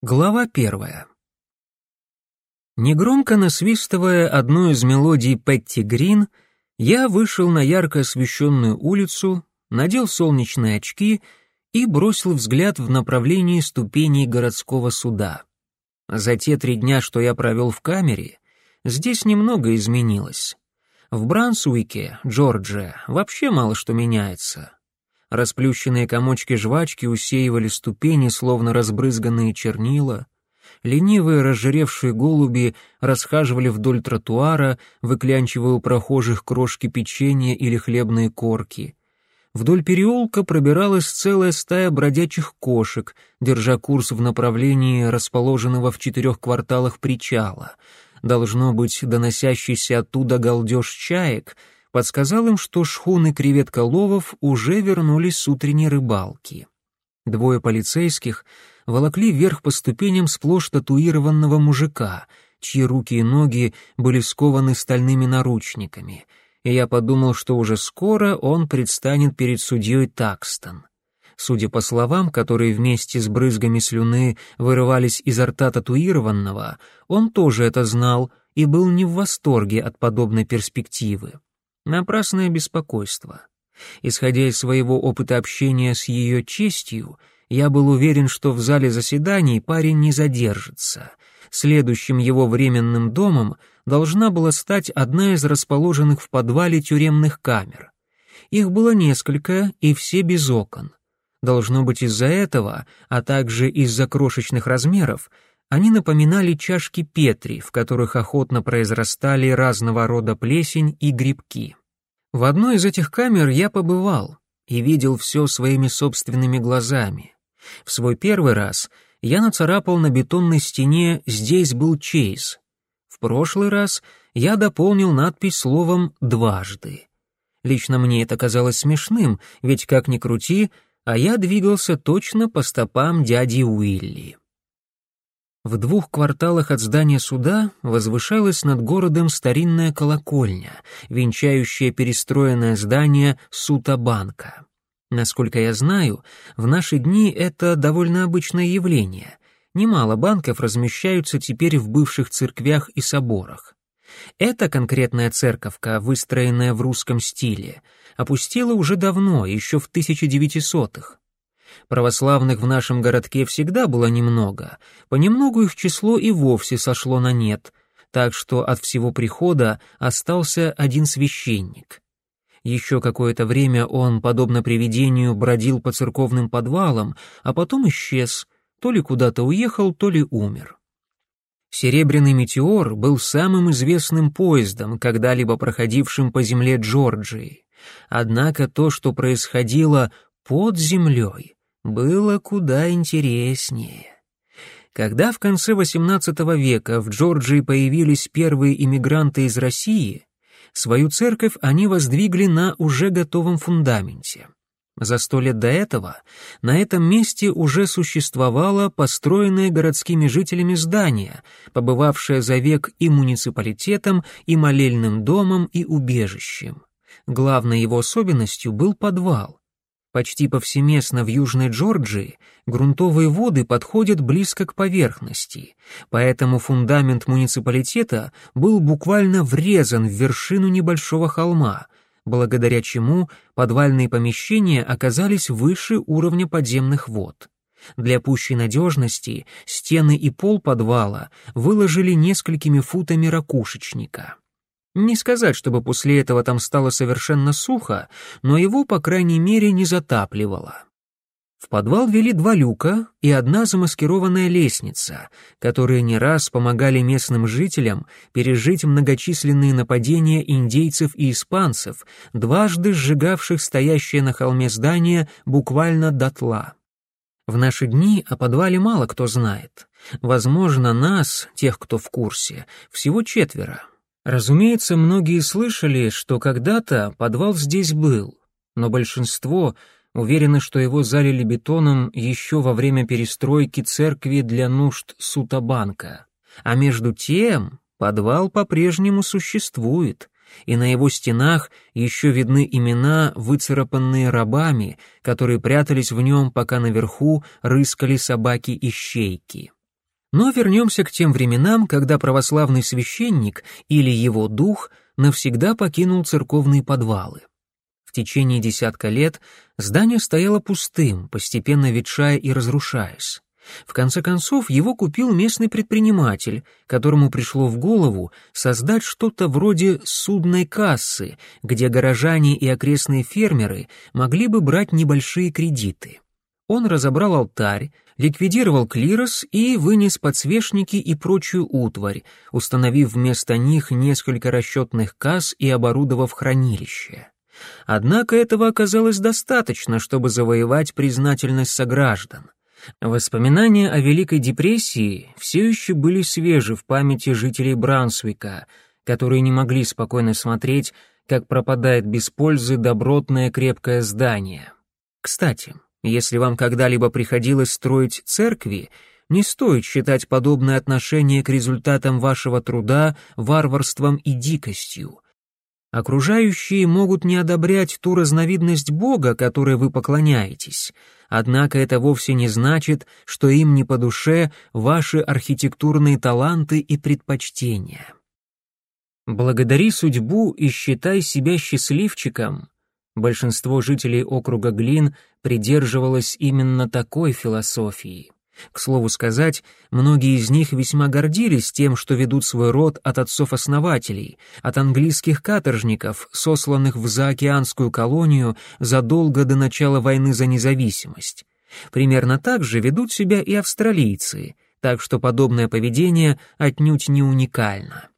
Глава первая. Негромко насвистывая одну из мелодий Петти Грин, я вышел на ярко освещенную улицу, надел солнечные очки и бросил взгляд в направлении ступеней городского суда. За те три дня, что я провел в камере, здесь немного изменилось. В Брансуике, Джорджия, вообще мало что меняется. Расплющенные комочки жвачки усеивали ступени, словно разбрызганные чернила. Ленивые разжиревшие голуби расхаживали вдоль тротуара, выклянчивая у прохожих крошки печенья или хлебные корки. Вдоль переулка пробиралась целая стая бродячих кошек, держа курс в направлении расположенного в четырех кварталах причала. Должно быть, доносящийся оттуда галдеж чаек — подсказал им, что шхуны креветколовов уже вернулись с утренней рыбалки. Двое полицейских волокли вверх по ступеням сплошь татуированного мужика, чьи руки и ноги были скованы стальными наручниками, и я подумал, что уже скоро он предстанет перед судьей Такстон. Судя по словам, которые вместе с брызгами слюны вырывались изо рта татуированного, он тоже это знал и был не в восторге от подобной перспективы. Напрасное беспокойство. Исходя из своего опыта общения с ее честью, я был уверен, что в зале заседаний парень не задержится. Следующим его временным домом должна была стать одна из расположенных в подвале тюремных камер. Их было несколько, и все без окон. Должно быть из-за этого, а также из-за крошечных размеров, они напоминали чашки Петри, в которых охотно произрастали разного рода плесень и грибки. В одной из этих камер я побывал и видел все своими собственными глазами. В свой первый раз я нацарапал на бетонной стене «Здесь был Чейз». В прошлый раз я дополнил надпись словом «дважды». Лично мне это казалось смешным, ведь как ни крути, а я двигался точно по стопам дяди Уилли. В двух кварталах от здания суда возвышалась над городом старинная колокольня, венчающая перестроенное здание Сутабанка. Насколько я знаю, в наши дни это довольно обычное явление. Немало банков размещаются теперь в бывших церквях и соборах. Эта конкретная церковка, выстроенная в русском стиле, опустела уже давно, еще в 1900-х. Православных в нашем городке всегда было немного, понемногу их число и вовсе сошло на нет, так что от всего прихода остался один священник. Еще какое-то время он, подобно привидению, бродил по церковным подвалам, а потом исчез, то ли куда-то уехал, то ли умер. Серебряный метеор был самым известным поездом, когда-либо проходившим по земле Джорджии. Однако то, что происходило под землей, было куда интереснее. Когда в конце XVIII века в Джорджии появились первые иммигранты из России, свою церковь они воздвигли на уже готовом фундаменте. За сто лет до этого на этом месте уже существовало построенное городскими жителями здание, побывавшее за век и муниципалитетом, и молельным домом, и убежищем. Главной его особенностью был подвал, Почти повсеместно в Южной Джорджии грунтовые воды подходят близко к поверхности, поэтому фундамент муниципалитета был буквально врезан в вершину небольшого холма, благодаря чему подвальные помещения оказались выше уровня подземных вод. Для пущей надежности стены и пол подвала выложили несколькими футами ракушечника. Не сказать, чтобы после этого там стало совершенно сухо, но его, по крайней мере, не затапливало. В подвал вели два люка и одна замаскированная лестница, которые не раз помогали местным жителям пережить многочисленные нападения индейцев и испанцев, дважды сжигавших стоящее на холме здание буквально дотла. В наши дни о подвале мало кто знает. Возможно, нас, тех, кто в курсе, всего четверо, Разумеется, многие слышали, что когда-то подвал здесь был, но большинство уверены, что его залили бетоном еще во время перестройки церкви для нужд Сутабанка. А между тем подвал по-прежнему существует, и на его стенах еще видны имена, выцарапанные рабами, которые прятались в нем, пока наверху рыскали собаки-ищейки. Но вернемся к тем временам, когда православный священник или его дух навсегда покинул церковные подвалы. В течение десятка лет здание стояло пустым, постепенно ветшая и разрушаясь. В конце концов, его купил местный предприниматель, которому пришло в голову создать что-то вроде судной кассы, где горожане и окрестные фермеры могли бы брать небольшие кредиты. Он разобрал алтарь, ликвидировал клирос и вынес подсвечники и прочую утварь, установив вместо них несколько расчетных касс и оборудовав хранилище. Однако этого оказалось достаточно, чтобы завоевать признательность сограждан. Воспоминания о Великой депрессии все еще были свежи в памяти жителей Брансвика, которые не могли спокойно смотреть, как пропадает без пользы добротное крепкое здание. Кстати, если вам когда-либо приходилось строить церкви, не стоит считать подобное отношение к результатам вашего труда варварством и дикостью. Окружающие могут не одобрять ту разновидность Бога, которой вы поклоняетесь, однако это вовсе не значит, что им не по душе ваши архитектурные таланты и предпочтения. Благодари судьбу и считай себя счастливчиком. Большинство жителей округа Глин придерживалось именно такой философии. К слову сказать, многие из них весьма гордились тем, что ведут свой род от отцов-основателей, от английских каторжников, сосланных в заокеанскую колонию задолго до начала войны за независимость. Примерно так же ведут себя и австралийцы, так что подобное поведение отнюдь не уникально.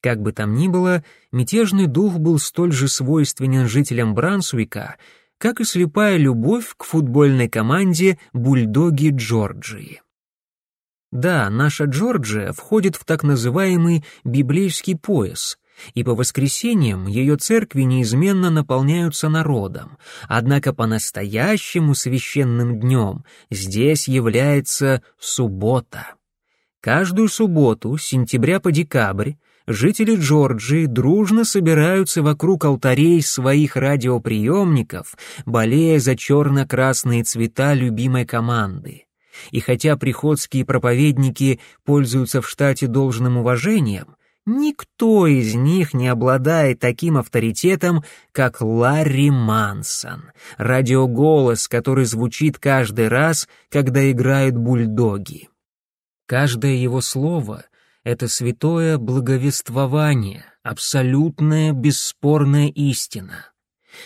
Как бы там ни было, мятежный дух был столь же свойственен жителям Брансуика, как и слепая любовь к футбольной команде «Бульдоги Джорджии». Да, наша Джорджия входит в так называемый библейский пояс, и по воскресеньям ее церкви неизменно наполняются народом, однако по-настоящему священным днем здесь является суббота. Каждую субботу, с сентября по декабрь, жители Джорджии дружно собираются вокруг алтарей своих радиоприемников, болея за черно-красные цвета любимой команды. И хотя приходские проповедники пользуются в штате должным уважением, никто из них не обладает таким авторитетом, как Ларри Мансон, радиоголос, который звучит каждый раз, когда играют бульдоги. Каждое его слово это святое благовествование, абсолютная бесспорная истина.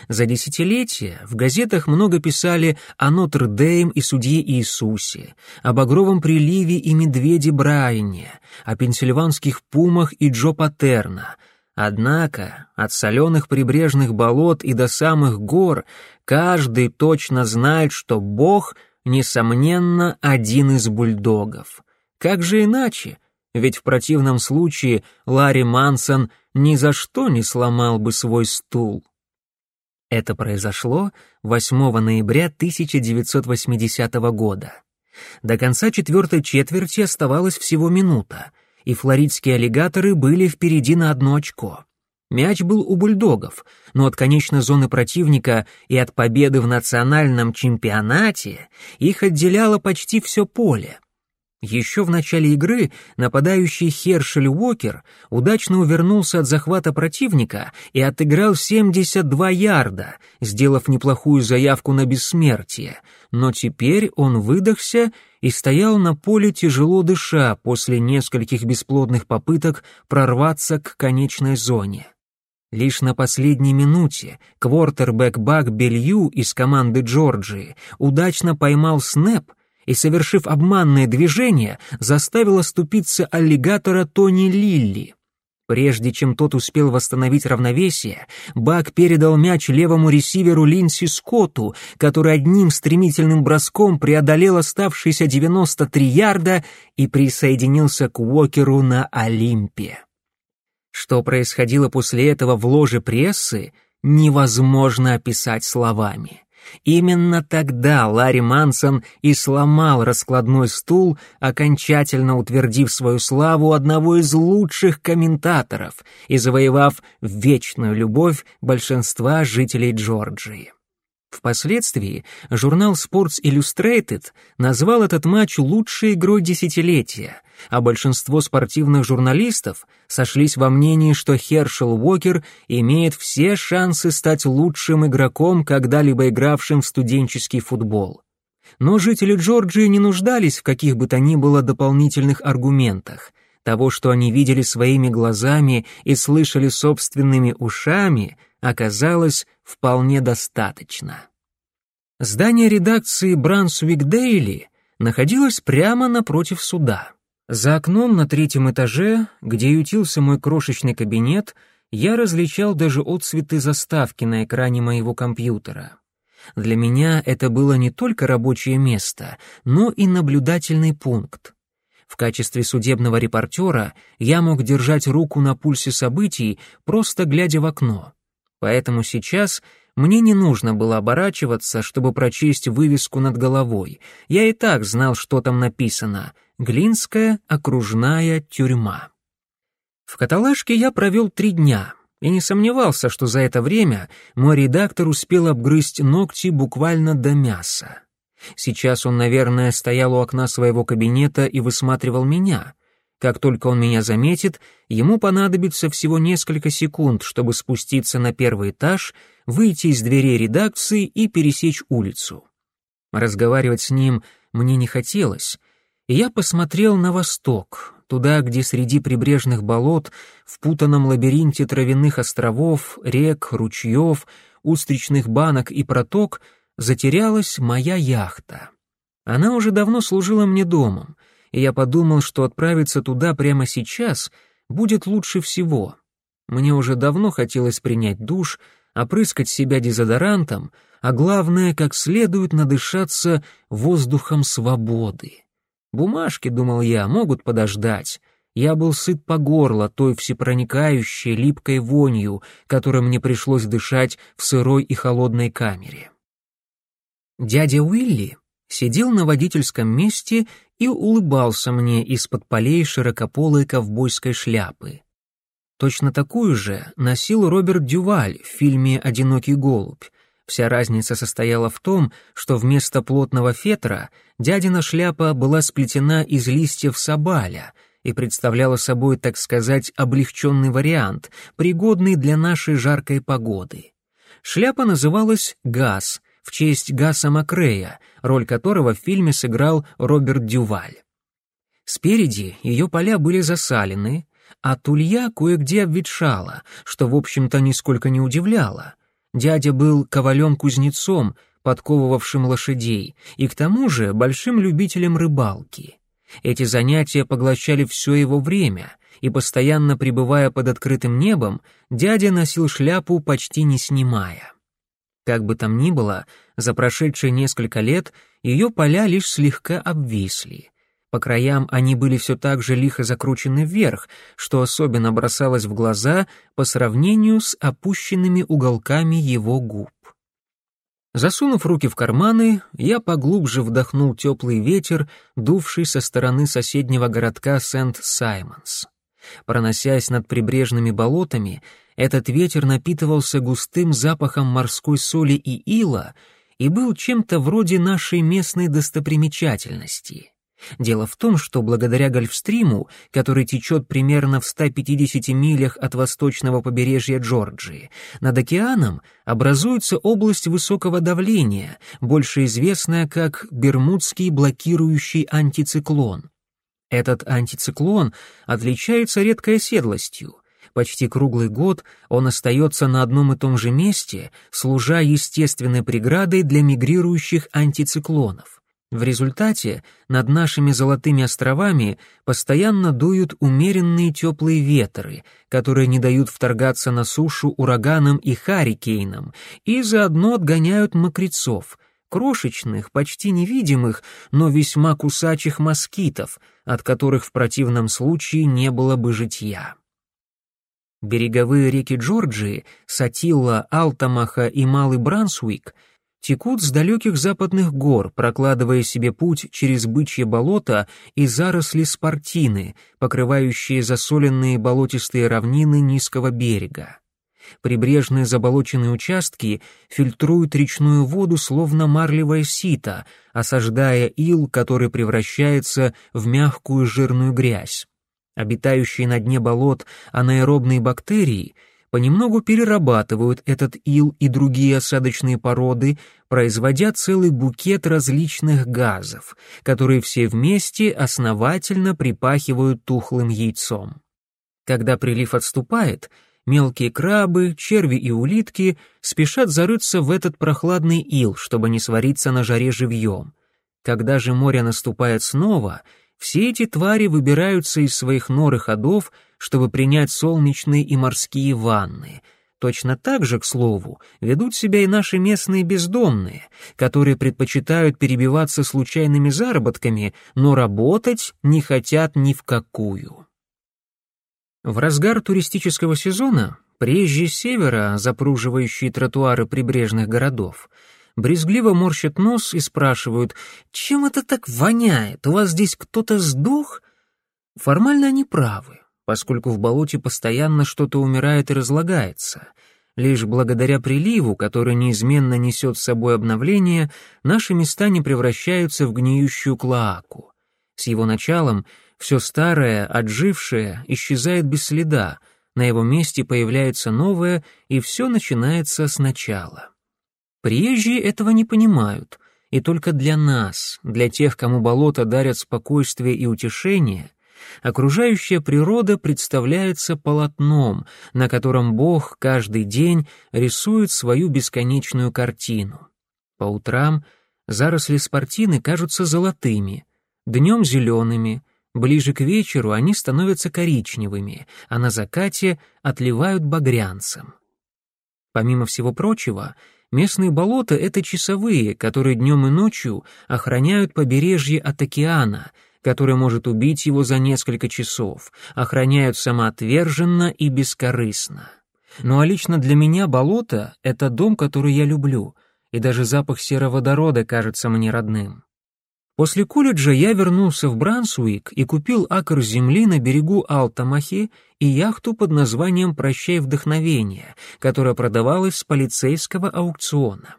За десятилетия в газетах много писали о Нотр-Дейм и судье Иисусе, об Багровом приливе и медведе Брайане, о пенсильванских пумах и Джо Патерна. Однако от соленых прибрежных болот и до самых гор каждый точно знает, что Бог, несомненно, один из бульдогов. Как же иначе? Ведь в противном случае Ларри Мансон ни за что не сломал бы свой стул. Это произошло 8 ноября 1980 года. До конца четвертой четверти оставалось всего минута, и флоридские аллигаторы были впереди на одно очко. Мяч был у бульдогов, но от конечной зоны противника и от победы в национальном чемпионате их отделяло почти все поле — еще в начале игры нападающий Хершель Уокер удачно увернулся от захвата противника и отыграл 72 ярда, сделав неплохую заявку на бессмертие, но теперь он выдохся и стоял на поле тяжело дыша после нескольких бесплодных попыток прорваться к конечной зоне. Лишь на последней минуте квартербэк Бак Белью из команды Джорджии удачно поймал снэп и, совершив обманное движение, заставил оступиться аллигатора Тони Лилли. Прежде чем тот успел восстановить равновесие, Бак передал мяч левому ресиверу Линси Скотту, который одним стремительным броском преодолел оставшиеся 93 ярда и присоединился к Уокеру на Олимпе. Что происходило после этого в ложе прессы, невозможно описать словами. Именно тогда Ларри Мансон и сломал раскладной стул, окончательно утвердив свою славу одного из лучших комментаторов и завоевав вечную любовь большинства жителей Джорджии. Впоследствии журнал Sports Illustrated назвал этот матч лучшей игрой десятилетия, а большинство спортивных журналистов сошлись во мнении, что Хершел Уокер имеет все шансы стать лучшим игроком, когда-либо игравшим в студенческий футбол. Но жители Джорджии не нуждались в каких бы то ни было дополнительных аргументах. Того, что они видели своими глазами и слышали собственными ушами, оказалось вполне достаточно. Здание редакции Брансвик Дейли находилось прямо напротив суда. За окном на третьем этаже, где ютился мой крошечный кабинет, я различал даже отцветы заставки на экране моего компьютера. Для меня это было не только рабочее место, но и наблюдательный пункт. В качестве судебного репортера я мог держать руку на пульсе событий, просто глядя в окно. Поэтому сейчас мне не нужно было оборачиваться, чтобы прочесть вывеску над головой. Я и так знал, что там написано — Глинская окружная тюрьма. В каталажке я провел три дня и не сомневался, что за это время мой редактор успел обгрызть ногти буквально до мяса. Сейчас он, наверное, стоял у окна своего кабинета и высматривал меня. Как только он меня заметит, ему понадобится всего несколько секунд, чтобы спуститься на первый этаж, выйти из дверей редакции и пересечь улицу. Разговаривать с ним мне не хотелось, и я посмотрел на восток, туда, где среди прибрежных болот, в путанном лабиринте травяных островов, рек, ручьев, устричных банок и проток затерялась моя яхта. Она уже давно служила мне домом, и я подумал, что отправиться туда прямо сейчас будет лучше всего. Мне уже давно хотелось принять душ, опрыскать себя дезодорантом, а главное, как следует надышаться воздухом свободы. Бумажки, думал я, могут подождать. Я был сыт по горло той всепроникающей липкой вонью, которой мне пришлось дышать в сырой и холодной камере. Дядя Уилли сидел на водительском месте и улыбался мне из-под полей широкополой ковбойской шляпы. Точно такую же носил Роберт Дюваль в фильме «Одинокий голубь», Вся разница состояла в том, что вместо плотного фетра дядина шляпа была сплетена из листьев сабаля и представляла собой, так сказать, облегченный вариант, пригодный для нашей жаркой погоды. Шляпа называлась «Газ», в честь Гаса Макрея, роль которого в фильме сыграл Роберт Дюваль. Спереди ее поля были засалены, а тулья кое-где обветшала, что, в общем-то, нисколько не удивляло. Дядя был ковалем-кузнецом, подковывавшим лошадей, и к тому же большим любителем рыбалки. Эти занятия поглощали все его время, и постоянно пребывая под открытым небом, дядя носил шляпу почти не снимая. Как бы там ни было, за прошедшие несколько лет ее поля лишь слегка обвисли. По краям они были все так же лихо закручены вверх, что особенно бросалось в глаза по сравнению с опущенными уголками его губ. Засунув руки в карманы, я поглубже вдохнул теплый ветер, дувший со стороны соседнего городка Сент-Саймонс. Проносясь над прибрежными болотами, этот ветер напитывался густым запахом морской соли и ила и был чем-то вроде нашей местной достопримечательности. Дело в том, что благодаря Гольфстриму, который течет примерно в 150 милях от восточного побережья Джорджии, над океаном образуется область высокого давления, больше известная как Бермудский блокирующий антициклон. Этот антициклон отличается редкой оседлостью. Почти круглый год он остается на одном и том же месте, служа естественной преградой для мигрирующих антициклонов. В результате над нашими золотыми островами постоянно дуют умеренные теплые ветры, которые не дают вторгаться на сушу ураганам и харикейнам, и заодно отгоняют мокрецов, крошечных, почти невидимых, но весьма кусачих москитов, от которых в противном случае не было бы житья. Береговые реки Джорджии, Сатилла, Алтамаха и Малый Брансуик — текут с далеких западных гор, прокладывая себе путь через бычье болото и заросли спартины, покрывающие засоленные болотистые равнины низкого берега. Прибрежные заболоченные участки фильтруют речную воду словно марлевое сито, осаждая ил, который превращается в мягкую жирную грязь. Обитающие на дне болот анаэробные бактерии понемногу перерабатывают этот ил и другие осадочные породы, производя целый букет различных газов, которые все вместе основательно припахивают тухлым яйцом. Когда прилив отступает, мелкие крабы, черви и улитки спешат зарыться в этот прохладный ил, чтобы не свариться на жаре живьем. Когда же море наступает снова, все эти твари выбираются из своих нор и ходов, чтобы принять солнечные и морские ванны. Точно так же, к слову, ведут себя и наши местные бездомные, которые предпочитают перебиваться случайными заработками, но работать не хотят ни в какую. В разгар туристического сезона приезжие с севера, запруживающие тротуары прибрежных городов, брезгливо морщат нос и спрашивают, «Чем это так воняет? У вас здесь кто-то сдох?» Формально они правы, поскольку в болоте постоянно что-то умирает и разлагается. Лишь благодаря приливу, который неизменно несет с собой обновление, наши места не превращаются в гниющую клоаку. С его началом — все старое, отжившее, исчезает без следа, на его месте появляется новое, и все начинается сначала. Приезжие этого не понимают, и только для нас, для тех, кому болото дарят спокойствие и утешение, окружающая природа представляется полотном, на котором Бог каждый день рисует свою бесконечную картину. По утрам заросли спортины кажутся золотыми, днем зелеными, Ближе к вечеру они становятся коричневыми, а на закате отливают багрянцем. Помимо всего прочего, местные болота — это часовые, которые днем и ночью охраняют побережье от океана, который может убить его за несколько часов, охраняют самоотверженно и бескорыстно. Ну а лично для меня болото — это дом, который я люблю, и даже запах сероводорода кажется мне родным. После колледжа я вернулся в Брансуик и купил акр земли на берегу Алтамахи и яхту под названием «Прощай вдохновение», которая продавалась с полицейского аукциона.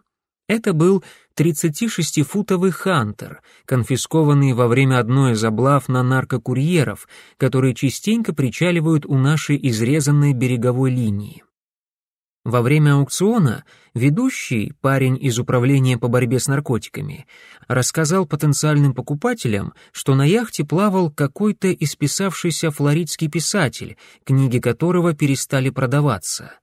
Это был 36-футовый «Хантер», конфискованный во время одной из облав на наркокурьеров, которые частенько причаливают у нашей изрезанной береговой линии. Во время аукциона ведущий, парень из управления по борьбе с наркотиками, рассказал потенциальным покупателям, что на яхте плавал какой-то исписавшийся флоридский писатель, книги которого перестали продаваться.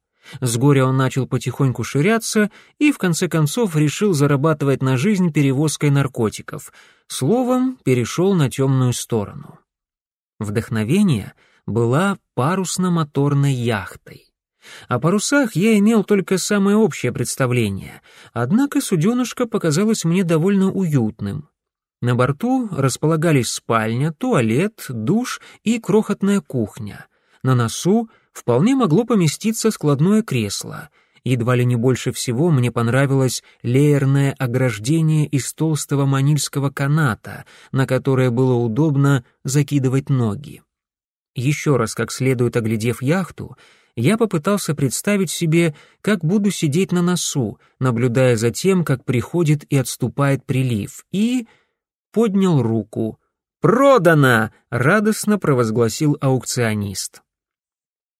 С горя он начал потихоньку ширяться и, в конце концов, решил зарабатывать на жизнь перевозкой наркотиков. Словом, перешел на темную сторону. Вдохновение была парусно-моторной яхтой. О парусах я имел только самое общее представление, однако суденышко показалось мне довольно уютным. На борту располагались спальня, туалет, душ и крохотная кухня. На носу вполне могло поместиться складное кресло. Едва ли не больше всего мне понравилось леерное ограждение из толстого манильского каната, на которое было удобно закидывать ноги. Еще раз как следует оглядев яхту, я попытался представить себе, как буду сидеть на носу, наблюдая за тем, как приходит и отступает прилив, и поднял руку. «Продано!» — радостно провозгласил аукционист.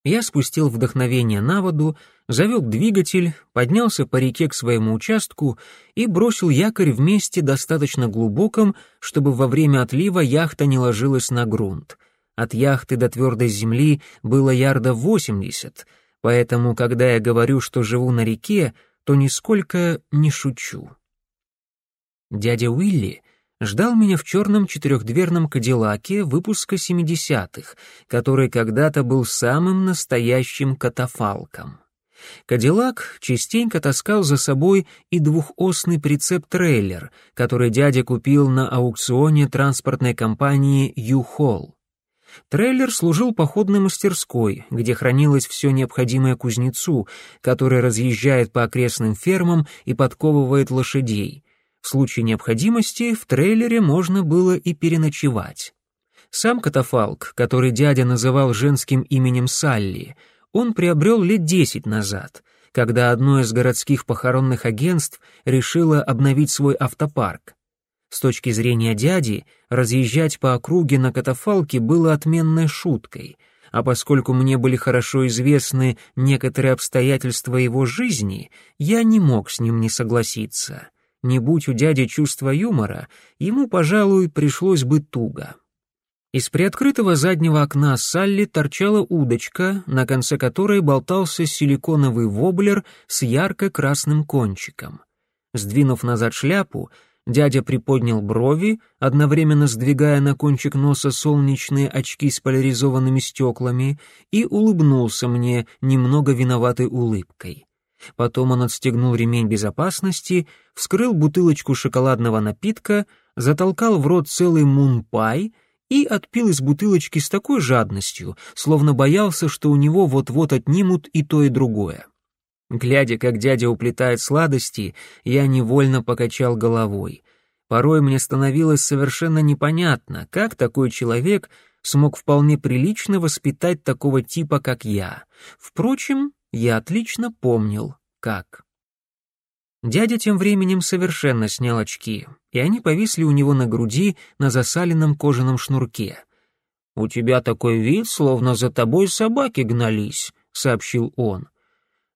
Я спустил вдохновение на воду, завел двигатель, поднялся по реке к своему участку и бросил якорь в месте достаточно глубоком, чтобы во время отлива яхта не ложилась на грунт. От яхты до твердой земли было ярдов восемьдесят, поэтому, когда я говорю, что живу на реке, то нисколько не шучу. Дядя Уилли ждал меня в черном четырехдверном кадиллаке выпуска 70-х, который когда-то был самым настоящим катафалком. Кадиллак частенько таскал за собой и двухосный прицеп-трейлер, который дядя купил на аукционе транспортной компании «Ю-Холл». Трейлер служил походной мастерской, где хранилось все необходимое кузнецу, который разъезжает по окрестным фермам и подковывает лошадей. В случае необходимости в трейлере можно было и переночевать. Сам катафалк, который дядя называл женским именем Салли, он приобрел лет десять назад, когда одно из городских похоронных агентств решило обновить свой автопарк. С точки зрения дяди, разъезжать по округе на катафалке было отменной шуткой, а поскольку мне были хорошо известны некоторые обстоятельства его жизни, я не мог с ним не согласиться. Не будь у дяди чувства юмора, ему, пожалуй, пришлось бы туго. Из приоткрытого заднего окна Салли торчала удочка, на конце которой болтался силиконовый воблер с ярко-красным кончиком. Сдвинув назад шляпу, Дядя приподнял брови, одновременно сдвигая на кончик носа солнечные очки с поляризованными стеклами, и улыбнулся мне немного виноватой улыбкой. Потом он отстегнул ремень безопасности, вскрыл бутылочку шоколадного напитка, затолкал в рот целый мунпай и отпил из бутылочки с такой жадностью, словно боялся, что у него вот-вот отнимут и то, и другое. Глядя, как дядя уплетает сладости, я невольно покачал головой. Порой мне становилось совершенно непонятно, как такой человек смог вполне прилично воспитать такого типа, как я. Впрочем, я отлично помнил, как. Дядя тем временем совершенно снял очки, и они повисли у него на груди на засаленном кожаном шнурке. «У тебя такой вид, словно за тобой собаки гнались», — сообщил он.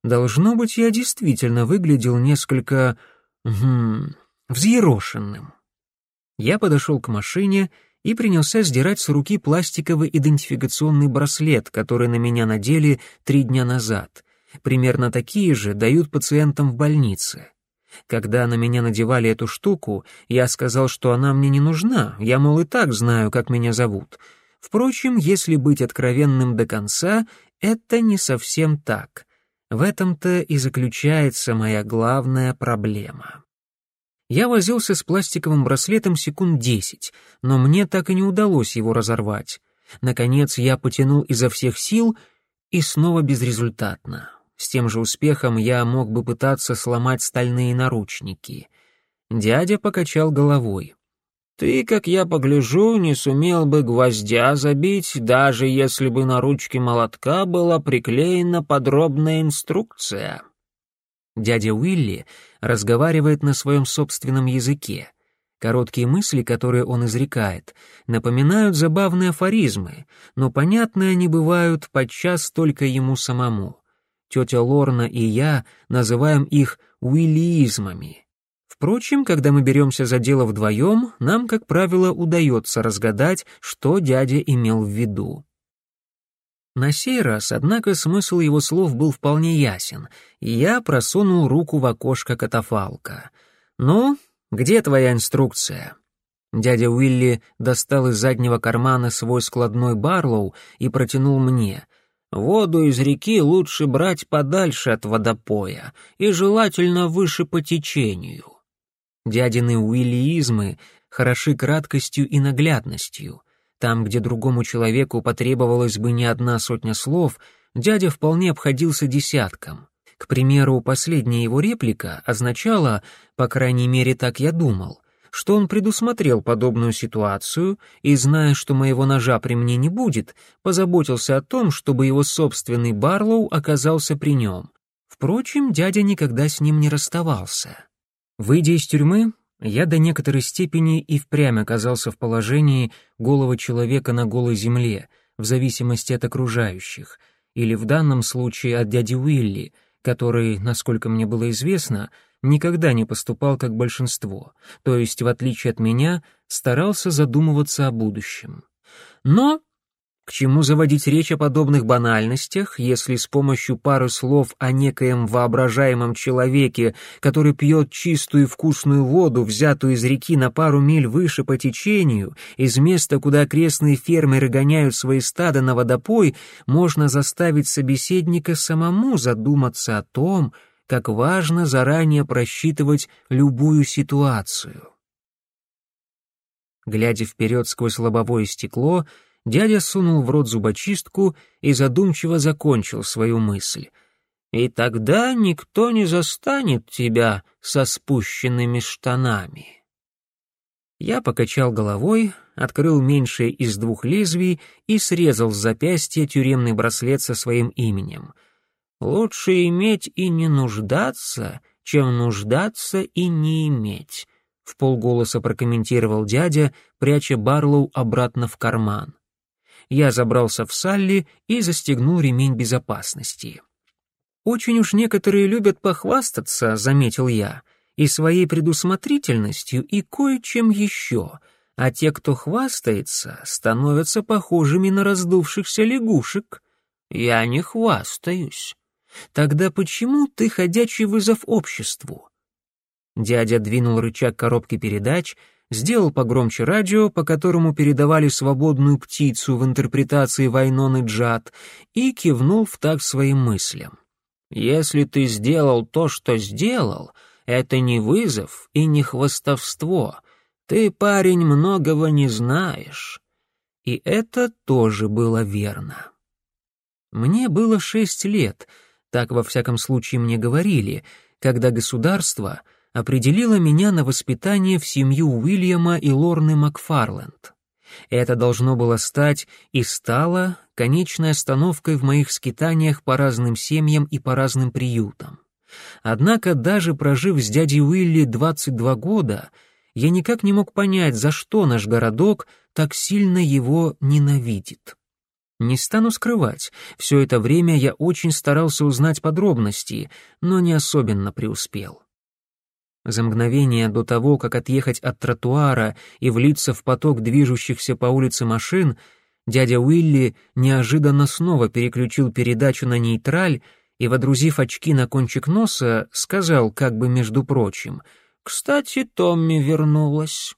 Должно быть, я действительно выглядел несколько... Хм, взъерошенным. Я подошел к машине и принялся сдирать с руки пластиковый идентификационный браслет, который на меня надели три дня назад. Примерно такие же дают пациентам в больнице. Когда на меня надевали эту штуку, я сказал, что она мне не нужна, я, мол, и так знаю, как меня зовут. Впрочем, если быть откровенным до конца, это не совсем так — в этом-то и заключается моя главная проблема. Я возился с пластиковым браслетом секунд десять, но мне так и не удалось его разорвать. Наконец я потянул изо всех сил и снова безрезультатно. С тем же успехом я мог бы пытаться сломать стальные наручники. Дядя покачал головой. Ты, как я погляжу, не сумел бы гвоздя забить, даже если бы на ручке молотка была приклеена подробная инструкция. Дядя Уилли разговаривает на своем собственном языке. Короткие мысли, которые он изрекает, напоминают забавные афоризмы, но понятные они бывают подчас только ему самому. Тетя Лорна и я называем их уиллиизмами. Впрочем, когда мы беремся за дело вдвоем, нам, как правило, удается разгадать, что дядя имел в виду. На сей раз, однако, смысл его слов был вполне ясен, и я просунул руку в окошко катафалка. «Ну, где твоя инструкция?» Дядя Уилли достал из заднего кармана свой складной барлоу и протянул мне. «Воду из реки лучше брать подальше от водопоя и желательно выше по течению. Дядины уиллиизмы хороши краткостью и наглядностью. Там, где другому человеку потребовалось бы не одна сотня слов, дядя вполне обходился десятком. К примеру, последняя его реплика означала, по крайней мере так я думал, что он предусмотрел подобную ситуацию и, зная, что моего ножа при мне не будет, позаботился о том, чтобы его собственный Барлоу оказался при нем. Впрочем, дядя никогда с ним не расставался. Выйдя из тюрьмы, я до некоторой степени и впрямь оказался в положении голого человека на голой земле, в зависимости от окружающих, или в данном случае от дяди Уилли, который, насколько мне было известно, никогда не поступал как большинство, то есть, в отличие от меня, старался задумываться о будущем. Но чему заводить речь о подобных банальностях, если с помощью пары слов о некоем воображаемом человеке, который пьет чистую вкусную воду, взятую из реки на пару миль выше по течению, из места, куда окрестные фермеры гоняют свои стада на водопой, можно заставить собеседника самому задуматься о том, как важно заранее просчитывать любую ситуацию. Глядя вперед сквозь лобовое стекло, Дядя сунул в рот зубочистку и задумчиво закончил свою мысль. «И тогда никто не застанет тебя со спущенными штанами». Я покачал головой, открыл меньшее из двух лезвий и срезал с запястья тюремный браслет со своим именем. «Лучше иметь и не нуждаться, чем нуждаться и не иметь», — в полголоса прокомментировал дядя, пряча Барлоу обратно в карман. Я забрался в Салли и застегнул ремень безопасности. «Очень уж некоторые любят похвастаться», — заметил я, и своей предусмотрительностью, и кое-чем еще, а те, кто хвастается, становятся похожими на раздувшихся лягушек. Я не хвастаюсь. Тогда почему ты ходячий вызов обществу? Дядя двинул рычаг коробки передач, сделал погромче радио, по которому передавали свободную птицу в интерпретации Вайноны Джад, и кивнул в так своим мыслям. «Если ты сделал то, что сделал, это не вызов и не хвастовство. Ты, парень, многого не знаешь. И это тоже было верно. Мне было шесть лет, так во всяком случае мне говорили, когда государство определило меня на воспитание в семью Уильяма и Лорны Макфарленд. Это должно было стать и стало конечной остановкой в моих скитаниях по разным семьям и по разным приютам. Однако даже прожив с дядей Уилли 22 года, я никак не мог понять, за что наш городок так сильно его ненавидит. Не стану скрывать, все это время я очень старался узнать подробности, но не особенно преуспел. За мгновение до того, как отъехать от тротуара и влиться в поток движущихся по улице машин, дядя Уилли неожиданно снова переключил передачу на нейтраль и, водрузив очки на кончик носа, сказал, как бы между прочим, «Кстати, Томми вернулась».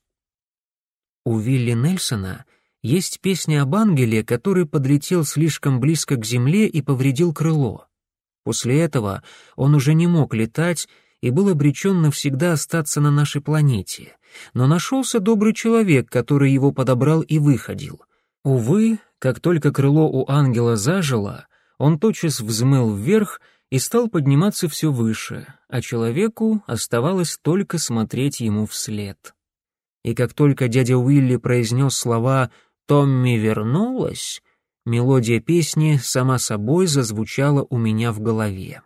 У Вилли Нельсона есть песня об ангеле, который подлетел слишком близко к земле и повредил крыло. После этого он уже не мог летать и был обречен навсегда остаться на нашей планете. Но нашелся добрый человек, который его подобрал и выходил. Увы, как только крыло у ангела зажило, он тотчас взмыл вверх и стал подниматься все выше, а человеку оставалось только смотреть ему вслед. И как только дядя Уилли произнес слова «Томми вернулась», мелодия песни сама собой зазвучала у меня в голове.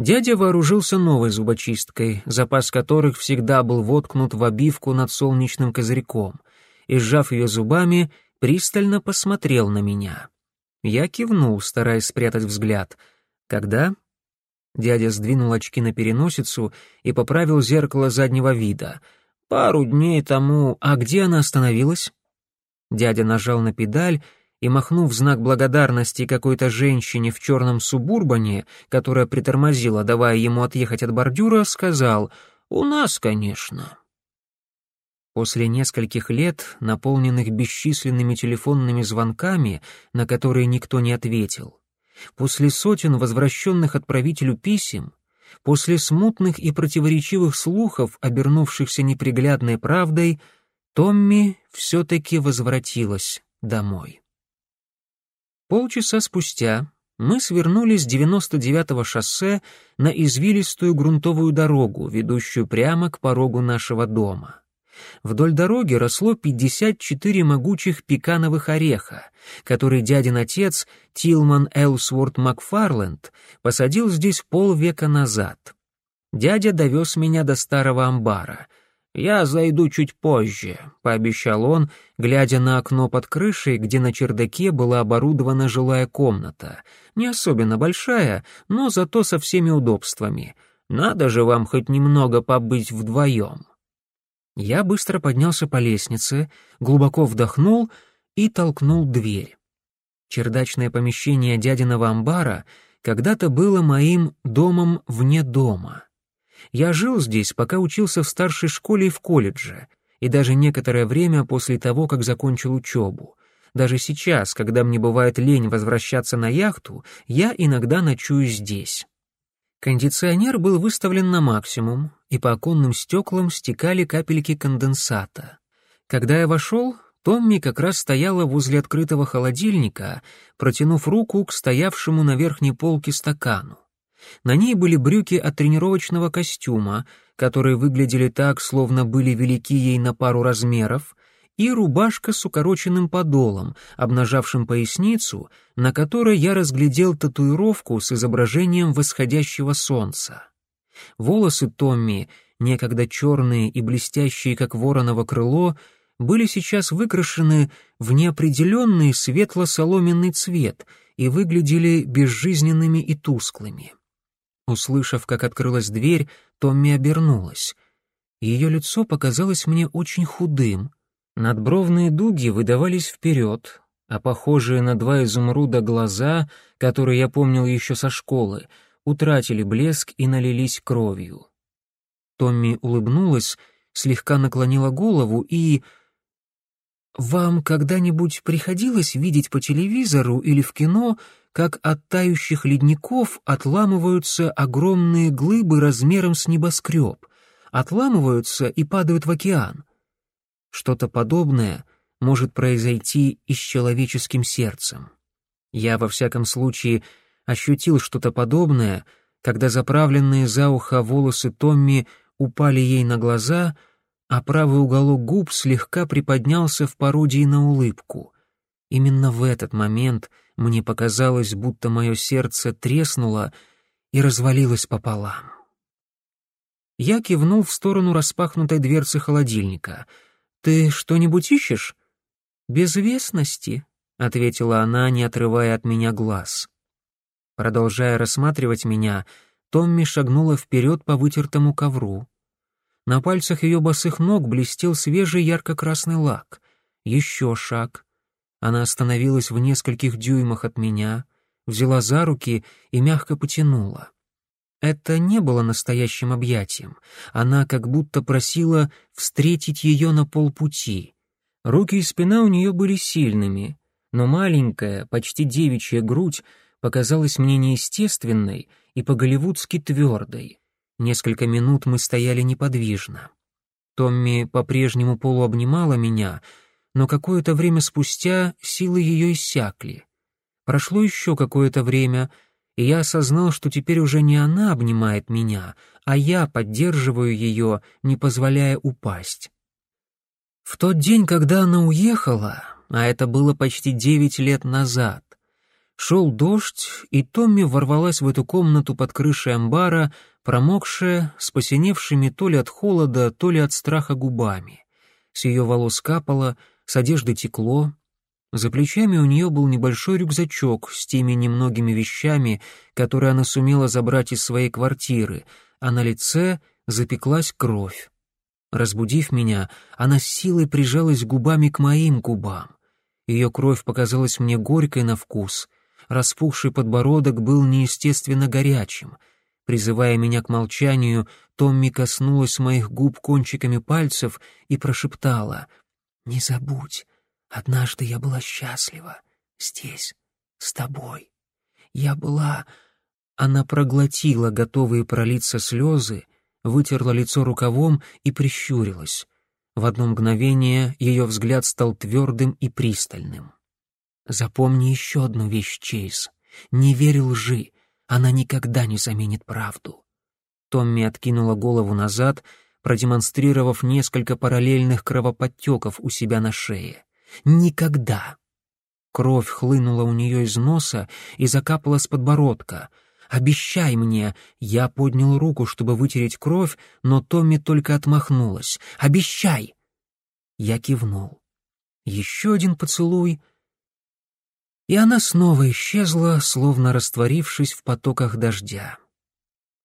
Дядя вооружился новой зубочисткой, запас которых всегда был воткнут в обивку над солнечным козырьком, и, сжав ее зубами, пристально посмотрел на меня. Я кивнул, стараясь спрятать взгляд. «Когда?» Дядя сдвинул очки на переносицу и поправил зеркало заднего вида. «Пару дней тому. А где она остановилась?» Дядя нажал на педаль и, махнув знак благодарности какой-то женщине в черном субурбане, которая притормозила, давая ему отъехать от бордюра, сказал «У нас, конечно». После нескольких лет, наполненных бесчисленными телефонными звонками, на которые никто не ответил, после сотен возвращенных отправителю писем, после смутных и противоречивых слухов, обернувшихся неприглядной правдой, Томми все-таки возвратилась домой. Полчаса спустя мы свернули с 99-го шоссе на извилистую грунтовую дорогу, ведущую прямо к порогу нашего дома. Вдоль дороги росло 54 могучих пекановых ореха, которые дядин отец, Тилман Элсворт Макфарленд, посадил здесь полвека назад. Дядя довез меня до старого амбара. «Я зайду чуть позже», — пообещал он, глядя на окно под крышей, где на чердаке была оборудована жилая комната. Не особенно большая, но зато со всеми удобствами. Надо же вам хоть немного побыть вдвоем. Я быстро поднялся по лестнице, глубоко вдохнул и толкнул дверь. Чердачное помещение дядиного амбара когда-то было моим домом вне дома. Я жил здесь, пока учился в старшей школе и в колледже, и даже некоторое время после того, как закончил учебу. Даже сейчас, когда мне бывает лень возвращаться на яхту, я иногда ночую здесь. Кондиционер был выставлен на максимум, и по оконным стеклам стекали капельки конденсата. Когда я вошел, Томми как раз стояла возле открытого холодильника, протянув руку к стоявшему на верхней полке стакану. На ней были брюки от тренировочного костюма, которые выглядели так, словно были велики ей на пару размеров, и рубашка с укороченным подолом, обнажавшим поясницу, на которой я разглядел татуировку с изображением восходящего солнца. Волосы Томми, некогда черные и блестящие, как вороново крыло, были сейчас выкрашены в неопределенный светло-соломенный цвет и выглядели безжизненными и тусклыми. Услышав, как открылась дверь, Томми обернулась. Ее лицо показалось мне очень худым. Надбровные дуги выдавались вперед, а похожие на два изумруда глаза, которые я помнил еще со школы, утратили блеск и налились кровью. Томми улыбнулась, слегка наклонила голову и... «Вам когда-нибудь приходилось видеть по телевизору или в кино, как от тающих ледников отламываются огромные глыбы размером с небоскреб, отламываются и падают в океан? Что-то подобное может произойти и с человеческим сердцем. Я, во всяком случае, ощутил что-то подобное, когда заправленные за ухо волосы Томми упали ей на глаза — а правый уголок губ слегка приподнялся в пародии на улыбку. Именно в этот момент мне показалось, будто мое сердце треснуло и развалилось пополам. Я кивнул в сторону распахнутой дверцы холодильника. «Ты что-нибудь ищешь?» «Безвестности», — ответила она, не отрывая от меня глаз. Продолжая рассматривать меня, Томми шагнула вперед по вытертому ковру. На пальцах ее босых ног блестел свежий ярко-красный лак. Еще шаг. Она остановилась в нескольких дюймах от меня, взяла за руки и мягко потянула. Это не было настоящим объятием. Она как будто просила встретить ее на полпути. Руки и спина у нее были сильными, но маленькая, почти девичья грудь показалась мне неестественной и по-голливудски твердой. Несколько минут мы стояли неподвижно. Томми по-прежнему полуобнимала меня, но какое-то время спустя силы ее иссякли. Прошло еще какое-то время, и я осознал, что теперь уже не она обнимает меня, а я поддерживаю ее, не позволяя упасть. В тот день, когда она уехала, а это было почти девять лет назад, шел дождь, и Томми ворвалась в эту комнату под крышей амбара, промокшая, с посиневшими то ли от холода, то ли от страха губами. С ее волос капало, с одежды текло. За плечами у нее был небольшой рюкзачок с теми немногими вещами, которые она сумела забрать из своей квартиры, а на лице запеклась кровь. Разбудив меня, она с силой прижалась губами к моим губам. Ее кровь показалась мне горькой на вкус. Распухший подбородок был неестественно горячим — Призывая меня к молчанию, Томми коснулась моих губ кончиками пальцев и прошептала «Не забудь, однажды я была счастлива, здесь, с тобой. Я была...» Она проглотила готовые пролиться слезы, вытерла лицо рукавом и прищурилась. В одно мгновение ее взгляд стал твердым и пристальным. «Запомни еще одну вещь, Чейз. Не верь лжи, она никогда не заменит правду. Томми откинула голову назад, продемонстрировав несколько параллельных кровоподтеков у себя на шее. Никогда. Кровь хлынула у нее из носа и закапала с подбородка. «Обещай мне!» Я поднял руку, чтобы вытереть кровь, но Томми только отмахнулась. «Обещай!» Я кивнул. Еще один поцелуй, и она снова исчезла, словно растворившись в потоках дождя.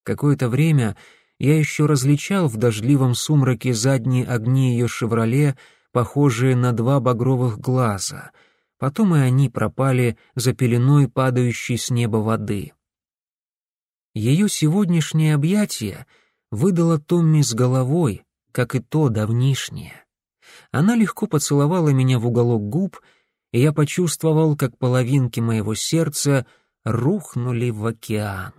Какое-то время я еще различал в дождливом сумраке задние огни ее «Шевроле», похожие на два багровых глаза. Потом и они пропали за пеленой падающей с неба воды. Ее сегодняшнее объятие выдало Томми с головой, как и то давнишнее. Она легко поцеловала меня в уголок губ — и я почувствовал, как половинки моего сердца рухнули в океан.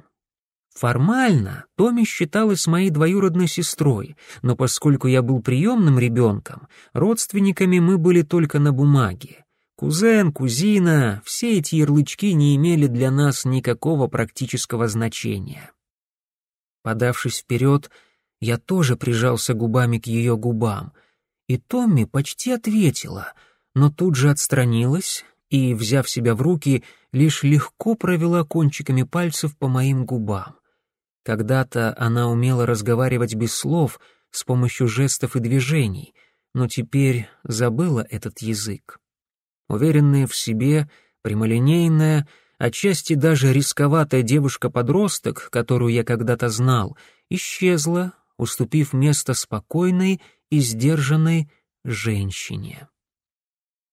Формально Томи считалась моей двоюродной сестрой, но поскольку я был приемным ребенком, родственниками мы были только на бумаге. Кузен, кузина, все эти ярлычки не имели для нас никакого практического значения. Подавшись вперед, Я тоже прижался губами к ее губам. И Томми почти ответила, но тут же отстранилась и, взяв себя в руки, лишь легко провела кончиками пальцев по моим губам. Когда-то она умела разговаривать без слов, с помощью жестов и движений, но теперь забыла этот язык. Уверенная в себе, прямолинейная, отчасти даже рисковатая девушка-подросток, которую я когда-то знал, исчезла, уступив место спокойной и сдержанной женщине.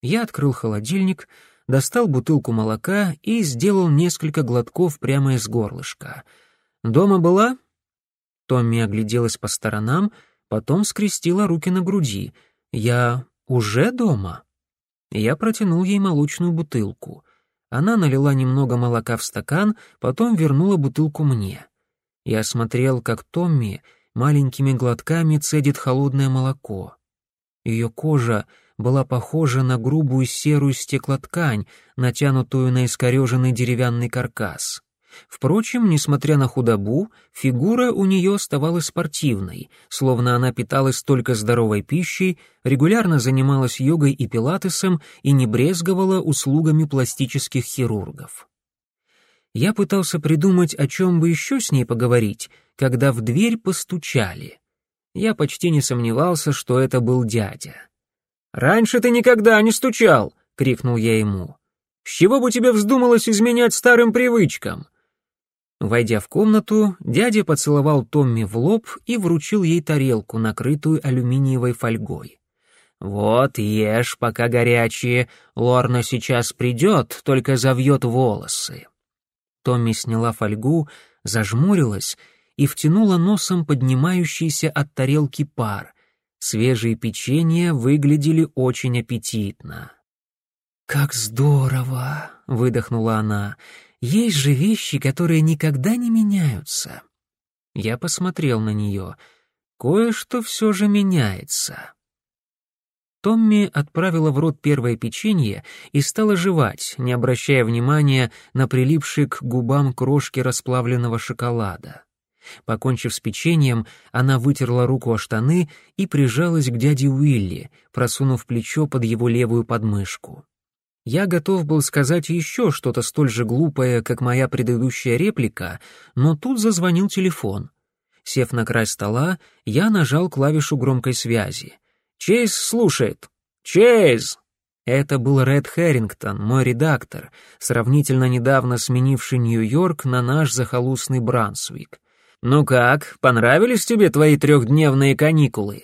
Я открыл холодильник, достал бутылку молока и сделал несколько глотков прямо из горлышка. «Дома была?» Томми огляделась по сторонам, потом скрестила руки на груди. «Я уже дома?» Я протянул ей молочную бутылку. Она налила немного молока в стакан, потом вернула бутылку мне. Я смотрел, как Томми маленькими глотками цедит холодное молоко. Ее кожа была похожа на грубую серую стеклоткань, натянутую на искореженный деревянный каркас. Впрочем, несмотря на худобу, фигура у нее оставалась спортивной, словно она питалась только здоровой пищей, регулярно занималась йогой и пилатесом и не брезговала услугами пластических хирургов. Я пытался придумать, о чем бы еще с ней поговорить, когда в дверь постучали. Я почти не сомневался, что это был дядя. «Раньше ты никогда не стучал!» — крикнул я ему. «С чего бы тебе вздумалось изменять старым привычкам?» Войдя в комнату, дядя поцеловал Томми в лоб и вручил ей тарелку, накрытую алюминиевой фольгой. «Вот, ешь, пока горячие. Лорна сейчас придет, только завьет волосы». Томми сняла фольгу, зажмурилась и втянула носом поднимающийся от тарелки пар. Свежие печенья выглядели очень аппетитно. «Как здорово!» — выдохнула она. «Есть же вещи, которые никогда не меняются». Я посмотрел на нее. Кое-что все же меняется. Томми отправила в рот первое печенье и стала жевать, не обращая внимания на прилипшие к губам крошки расплавленного шоколада. Покончив с печеньем, она вытерла руку о штаны и прижалась к дяде Уилли, просунув плечо под его левую подмышку. Я готов был сказать еще что-то столь же глупое, как моя предыдущая реплика, но тут зазвонил телефон. Сев на край стола, я нажал клавишу громкой связи. «Чейз слушает!» «Чейз!» Это был Ред Хэрингтон, мой редактор, сравнительно недавно сменивший Нью-Йорк на наш захолустный Брансвик. «Ну как, понравились тебе твои трехдневные каникулы?»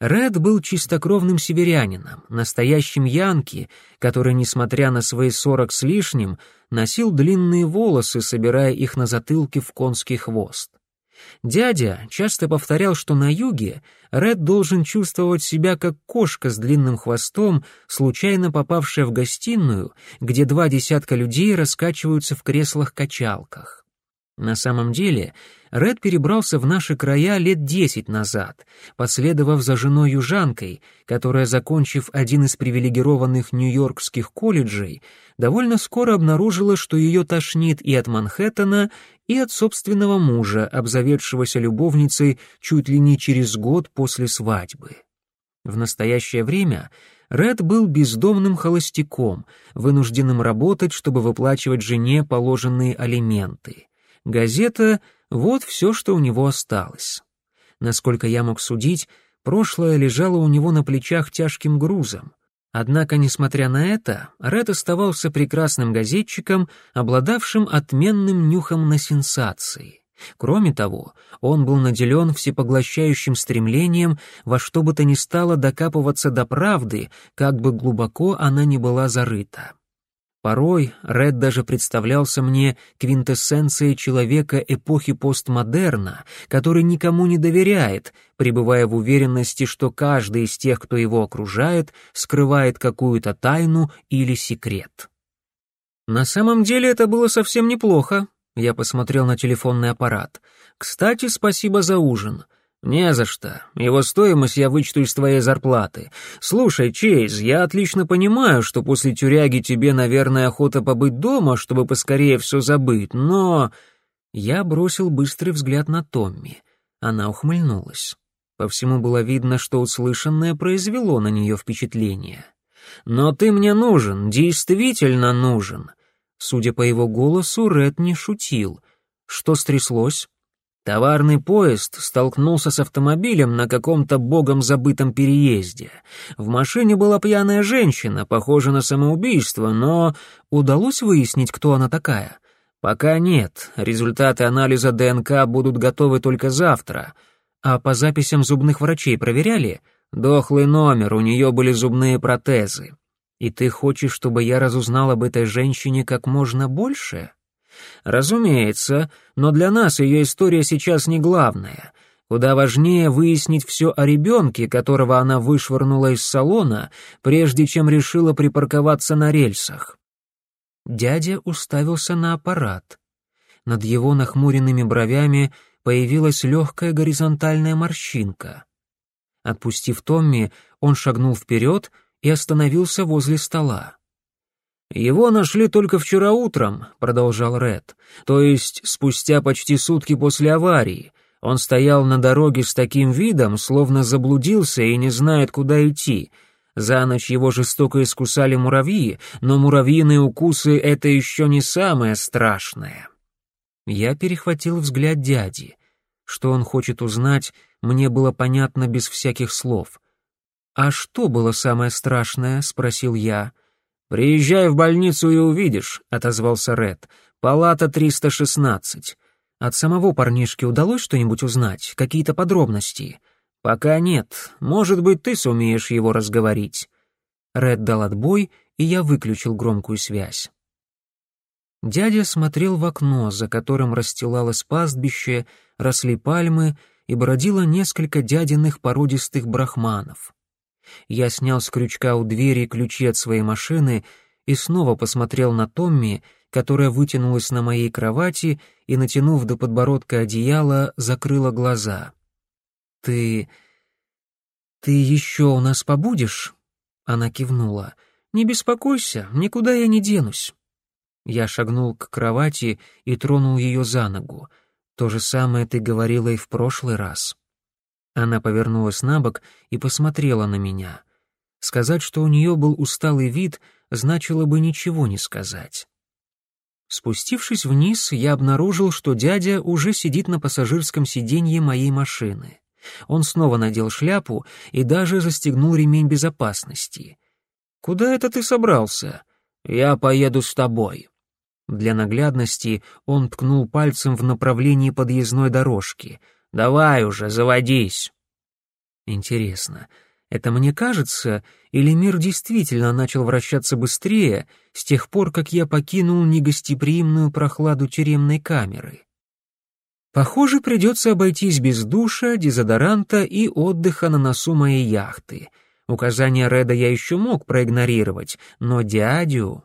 Ред был чистокровным северянином, настоящим янки, который, несмотря на свои сорок с лишним, носил длинные волосы, собирая их на затылке в конский хвост. Дядя часто повторял, что на юге Ред должен чувствовать себя как кошка с длинным хвостом, случайно попавшая в гостиную, где два десятка людей раскачиваются в креслах-качалках. На самом деле, Ред перебрался в наши края лет десять назад, последовав за женой южанкой, которая, закончив один из привилегированных нью-йоркских колледжей, довольно скоро обнаружила, что ее тошнит и от Манхэттена, и от собственного мужа, обзаведшегося любовницей чуть ли не через год после свадьбы. В настоящее время Ред был бездомным холостяком, вынужденным работать, чтобы выплачивать жене положенные алименты. Газета — вот все, что у него осталось. Насколько я мог судить, прошлое лежало у него на плечах тяжким грузом. Однако, несмотря на это, Ред оставался прекрасным газетчиком, обладавшим отменным нюхом на сенсации. Кроме того, он был наделен всепоглощающим стремлением во что бы то ни стало докапываться до правды, как бы глубоко она ни была зарыта. Порой Ред даже представлялся мне квинтэссенцией человека эпохи постмодерна, который никому не доверяет, пребывая в уверенности, что каждый из тех, кто его окружает, скрывает какую-то тайну или секрет. На самом деле это было совсем неплохо. Я посмотрел на телефонный аппарат. Кстати, спасибо за ужин. «Не за что. Его стоимость я вычту из твоей зарплаты. Слушай, Чейз, я отлично понимаю, что после тюряги тебе, наверное, охота побыть дома, чтобы поскорее все забыть, но...» Я бросил быстрый взгляд на Томми. Она ухмыльнулась. По всему было видно, что услышанное произвело на нее впечатление. «Но ты мне нужен, действительно нужен!» Судя по его голосу, Ред не шутил. Что стряслось? Товарный поезд столкнулся с автомобилем на каком-то богом забытом переезде. В машине была пьяная женщина, похожа на самоубийство, но удалось выяснить, кто она такая? Пока нет, результаты анализа ДНК будут готовы только завтра. А по записям зубных врачей проверяли? Дохлый номер, у нее были зубные протезы. И ты хочешь, чтобы я разузнал об этой женщине как можно больше? Разумеется, но для нас ее история сейчас не главная. Куда важнее выяснить все о ребенке, которого она вышвырнула из салона, прежде чем решила припарковаться на рельсах. Дядя уставился на аппарат. Над его нахмуренными бровями появилась легкая горизонтальная морщинка. Отпустив Томми, он шагнул вперед и остановился возле стола. «Его нашли только вчера утром», — продолжал Ред. «То есть спустя почти сутки после аварии. Он стоял на дороге с таким видом, словно заблудился и не знает, куда идти. За ночь его жестоко искусали муравьи, но муравьиные укусы — это еще не самое страшное». Я перехватил взгляд дяди. Что он хочет узнать, мне было понятно без всяких слов. «А что было самое страшное?» — спросил я. «Приезжай в больницу и увидишь», — отозвался Ред. «Палата 316». От самого парнишки удалось что-нибудь узнать? Какие-то подробности? Пока нет. Может быть, ты сумеешь его разговорить. Ред дал отбой, и я выключил громкую связь. Дядя смотрел в окно, за которым расстилалось пастбище, росли пальмы и бродило несколько дядиных породистых брахманов. Я снял с крючка у двери ключи от своей машины и снова посмотрел на Томми, которая вытянулась на моей кровати и, натянув до подбородка одеяло, закрыла глаза. «Ты... ты еще у нас побудешь?» Она кивнула. «Не беспокойся, никуда я не денусь». Я шагнул к кровати и тронул ее за ногу. То же самое ты говорила и в прошлый раз. Она повернулась на бок и посмотрела на меня. Сказать, что у нее был усталый вид, значило бы ничего не сказать. Спустившись вниз, я обнаружил, что дядя уже сидит на пассажирском сиденье моей машины. Он снова надел шляпу и даже застегнул ремень безопасности. «Куда это ты собрался?» «Я поеду с тобой». Для наглядности он ткнул пальцем в направлении подъездной дорожки — Давай уже, заводись. Интересно, это мне кажется, или мир действительно начал вращаться быстрее с тех пор, как я покинул негостеприимную прохладу тюремной камеры? Похоже, придется обойтись без душа, дезодоранта и отдыха на носу моей яхты. Указания Реда я еще мог проигнорировать, но дядю...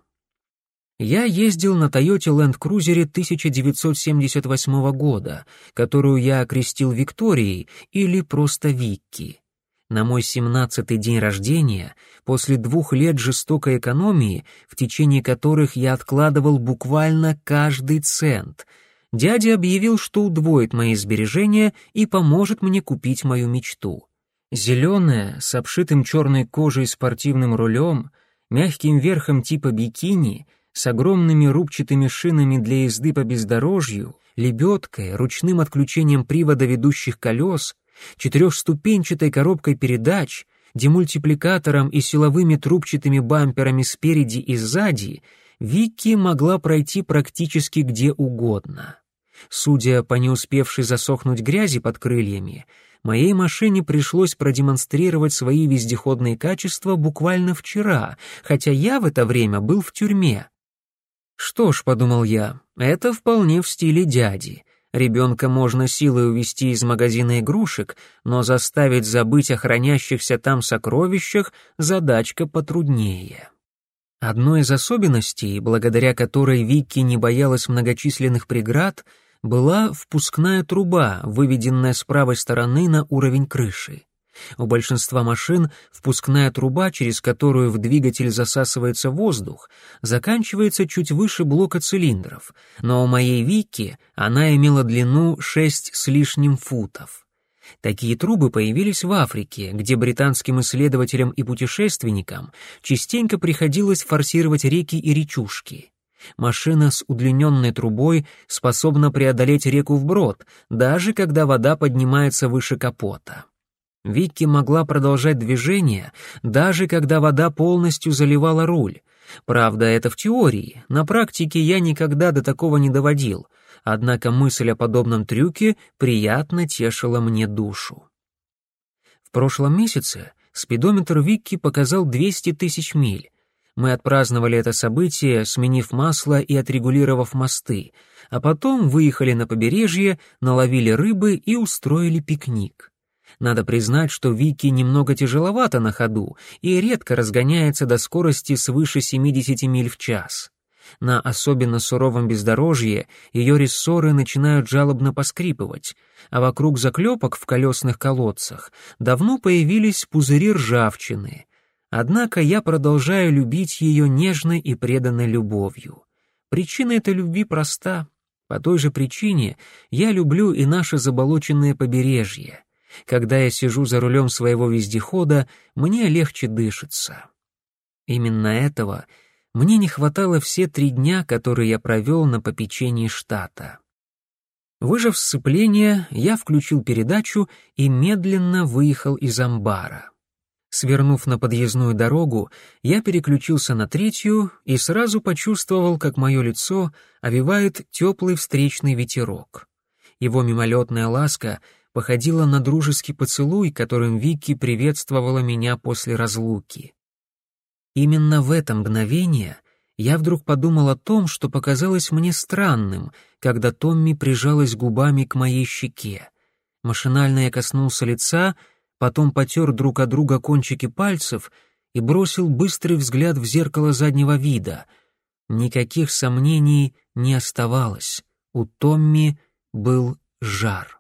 Я ездил на Toyota Land Cruiser 1978 года, которую я окрестил Викторией или просто Викки. На мой семнадцатый день рождения, после двух лет жестокой экономии, в течение которых я откладывал буквально каждый цент, дядя объявил, что удвоит мои сбережения и поможет мне купить мою мечту. Зеленая, с обшитым черной кожей спортивным рулем, мягким верхом типа бикини — с огромными рубчатыми шинами для езды по бездорожью, лебедкой, ручным отключением привода ведущих колес, четырехступенчатой коробкой передач, демультипликатором и силовыми трубчатыми бамперами спереди и сзади, Вики могла пройти практически где угодно. Судя по не успевшей засохнуть грязи под крыльями, моей машине пришлось продемонстрировать свои вездеходные качества буквально вчера, хотя я в это время был в тюрьме. Что ж, подумал я, это вполне в стиле дяди. Ребенка можно силой увести из магазина игрушек, но заставить забыть о хранящихся там сокровищах задачка потруднее. Одной из особенностей, благодаря которой Вики не боялась многочисленных преград, была впускная труба, выведенная с правой стороны на уровень крыши. У большинства машин впускная труба, через которую в двигатель засасывается воздух, заканчивается чуть выше блока цилиндров, но у моей Вики она имела длину 6 с лишним футов. Такие трубы появились в Африке, где британским исследователям и путешественникам частенько приходилось форсировать реки и речушки. Машина с удлиненной трубой способна преодолеть реку вброд, даже когда вода поднимается выше капота. Вики могла продолжать движение, даже когда вода полностью заливала руль. Правда, это в теории, на практике я никогда до такого не доводил, однако мысль о подобном трюке приятно тешила мне душу. В прошлом месяце спидометр Вики показал 200 тысяч миль, мы отпраздновали это событие, сменив масло и отрегулировав мосты, а потом выехали на побережье, наловили рыбы и устроили пикник. Надо признать, что Вики немного тяжеловато на ходу и редко разгоняется до скорости свыше 70 миль в час. На особенно суровом бездорожье ее рессоры начинают жалобно поскрипывать, а вокруг заклепок в колесных колодцах давно появились пузыри ржавчины — Однако я продолжаю любить ее нежной и преданной любовью. Причина этой любви проста. По той же причине я люблю и наше заболоченное побережье. Когда я сижу за рулем своего вездехода, мне легче дышится. Именно этого мне не хватало все три дня, которые я провел на попечении штата. Выжав сцепление, я включил передачу и медленно выехал из амбара. Свернув на подъездную дорогу, я переключился на третью и сразу почувствовал, как мое лицо овивает теплый встречный ветерок. Его мимолетная ласка походила на дружеский поцелуй, которым Вики приветствовала меня после разлуки. Именно в это мгновение я вдруг подумал о том, что показалось мне странным, когда Томми прижалась губами к моей щеке. Машинально я коснулся лица — потом потер друг от друга кончики пальцев и бросил быстрый взгляд в зеркало заднего вида. Никаких сомнений не оставалось. У Томми был жар.